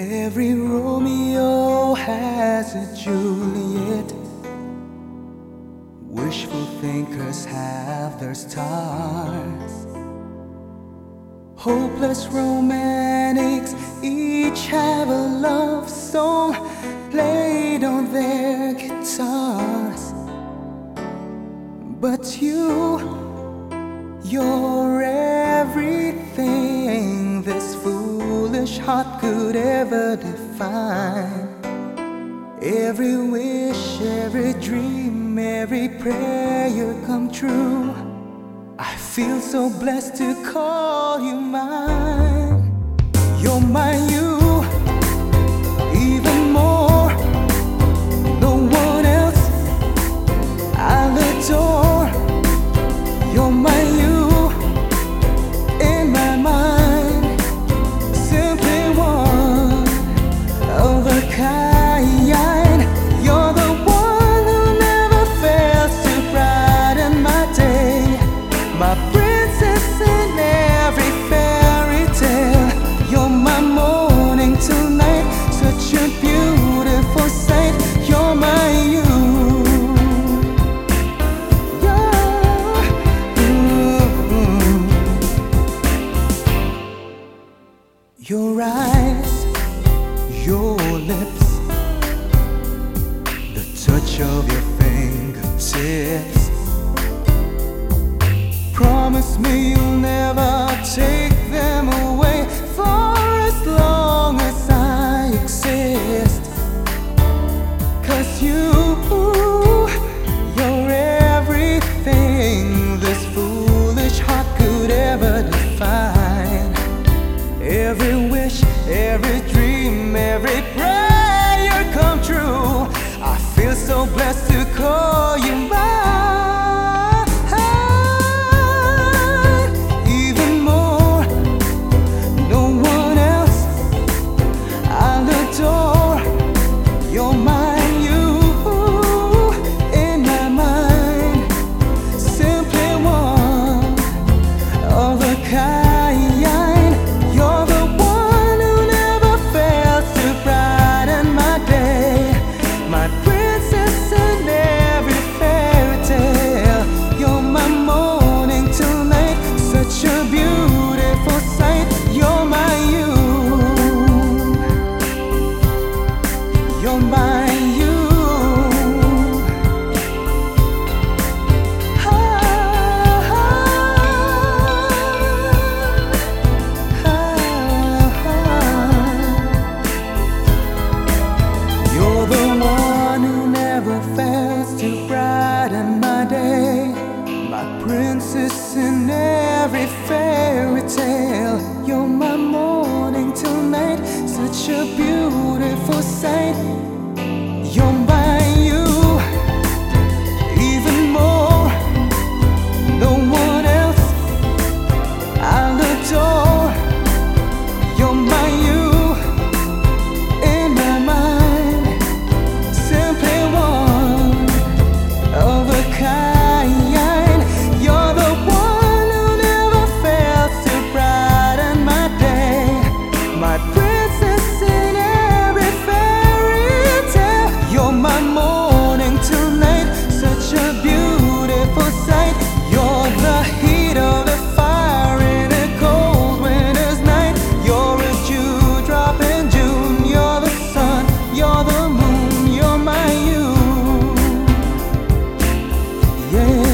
Every Romeo has a Juliet. Wishful thinkers have their stars. Hopeless romantics each have a love song played on their guitars. But you, you're heart could ever define. Every wish, every dream, every prayer come true. I feel so blessed to call you mine. You're my you, your lips, the touch of your fingertips. Promise me you'll never take them away for as long as I exist. Cause you, you're everything this foolish heart could ever define. Blessed to call you mine. Princess in every fairy tale. You're my morning till night. Such a beautiful sight. yeah.